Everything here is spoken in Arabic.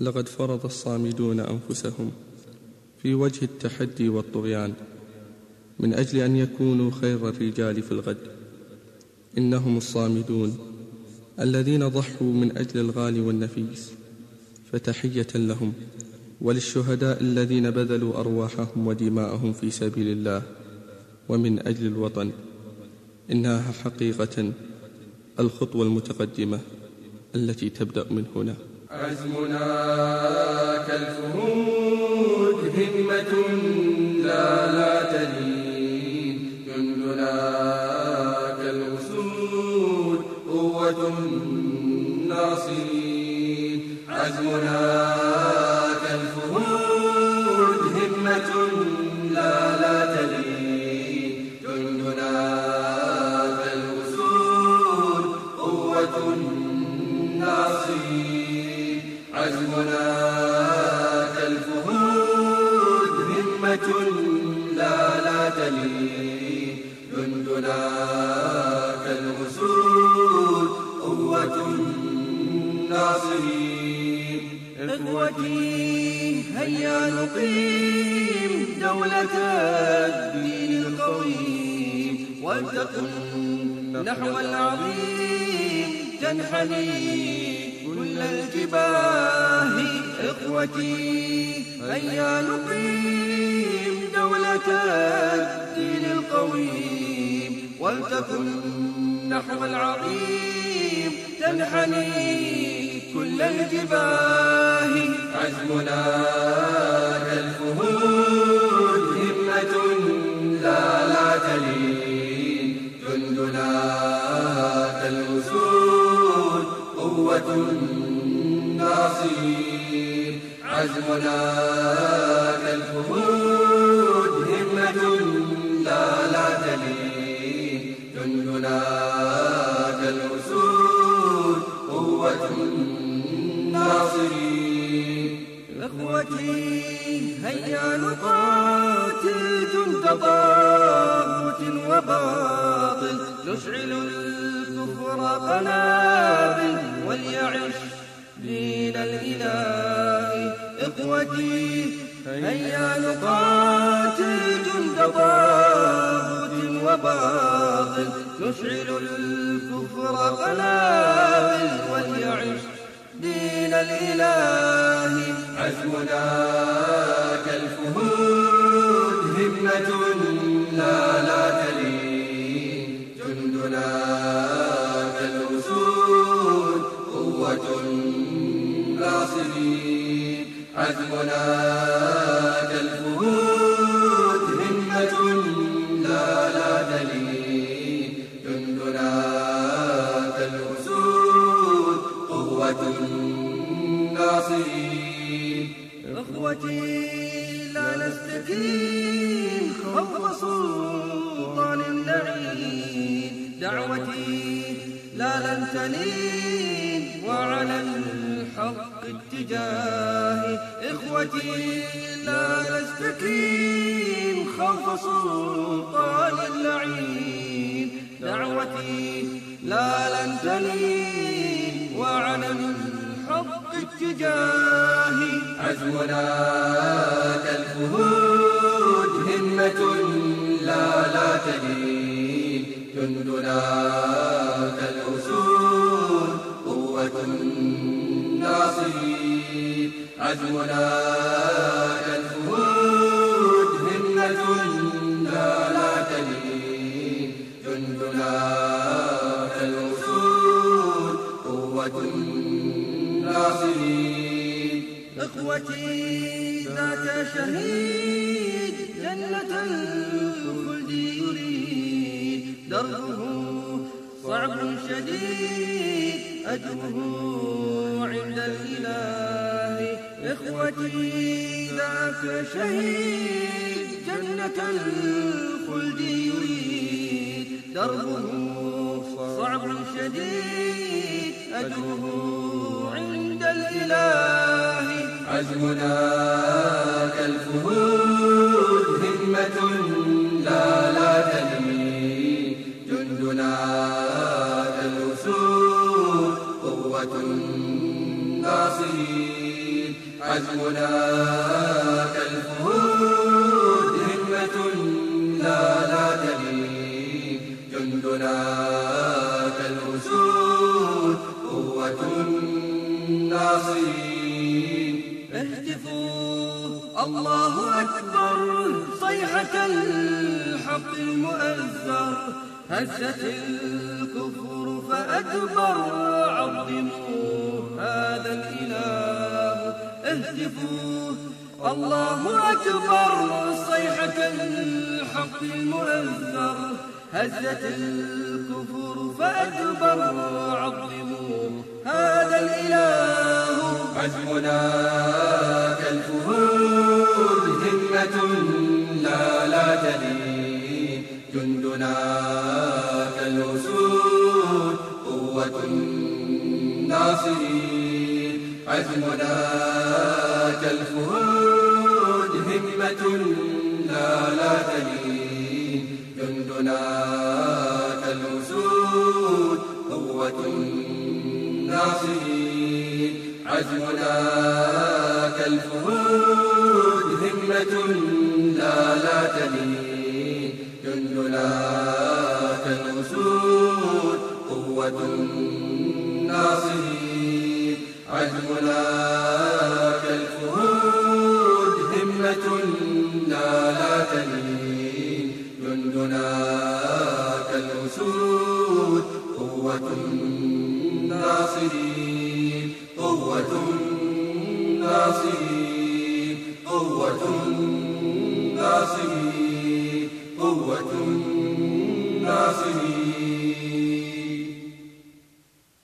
لقد فرض الصامدون أنفسهم في وجه التحدي والطغيان من أجل أن يكونوا خير الرجال في الغد. إنهم الصامدون الذين ضحوا من أجل الغالي والنفيس فتحية لهم وللشهداء الذين بذلوا أرواحهم ودماءهم في سبيل الله ومن أجل الوطن. إنها حقيقة الخطوة المتقدمة التي تبدأ من هنا. عزمنا كالفهود همة لا لا تلين. جندنا كالأسود قوة ناصرين عزمنا تلين جندنا كالأسود قوة ناصرين إخوتي هيا نقيم دولة الدين القويم. ولتكن نحو العظيم تنحني الجباه إخوتي هيا نقيم دولة الدين القويم. ولتكن نحو العظيم تنحني كل الجباه. عزمنا كالفهود همة لا لا تلين. جندنا كالأسود قوة ناصرين عزمنا كالفهود همة لا لا تلين جندنا كالأسود قوة ناصرين إخوتي هيا نقاتل جند طاغوت وباطل. نشعل الكفر قنابل وليعش دين الإله إخوتي هيا نقاتل جند طاغوت وباطل نشعل الكفر قنابل وليعش. دين الإله عزمنا. إخوتي لا نستكين خوف سلطان لعين دعوتي لا لن تلين وعلى الحق اتجاهي. إخوتي لا نستكين خوف سلطان لعين دعوتي لا لن تلين وعلى الحق اتجاهي عزمنا كالفهود همة لا لا تلين جندنا كالأسود قوة ناصرين عزمنا كالفهود همة لا لا تلين جندنا كالأسود قوة ناصرين إخوتي ذاك شهيد جنة الخلد يريد. دربه صعب شديد أجره عند الإله. إخوتي ذاك شهيد جنة الخلد يريد. دربه صعب شديد أجره الإله عزمنا كالفهود همة لا لا تلين جندنا كالأسود قوة ناصرين. عزمنا كالفهود الناصرين. اهتفوا الله أكبر صيحة الحق المؤثر هزت الكفر فأدبر عظموا هذا الإله. اهتفوا الله أكبر صيحة الحق المؤثر هزت الكفر فأدبر عظموا عزمنا كالفهود همة لا لا تلين جندنا كالأسود قوة الناصرين عزمنا كالفهود همة لا لا تلين جندنا كالأسود قوة الناصرين عزمنا كالفهود همة الناصرين قوة الناصرين قوة الناصرين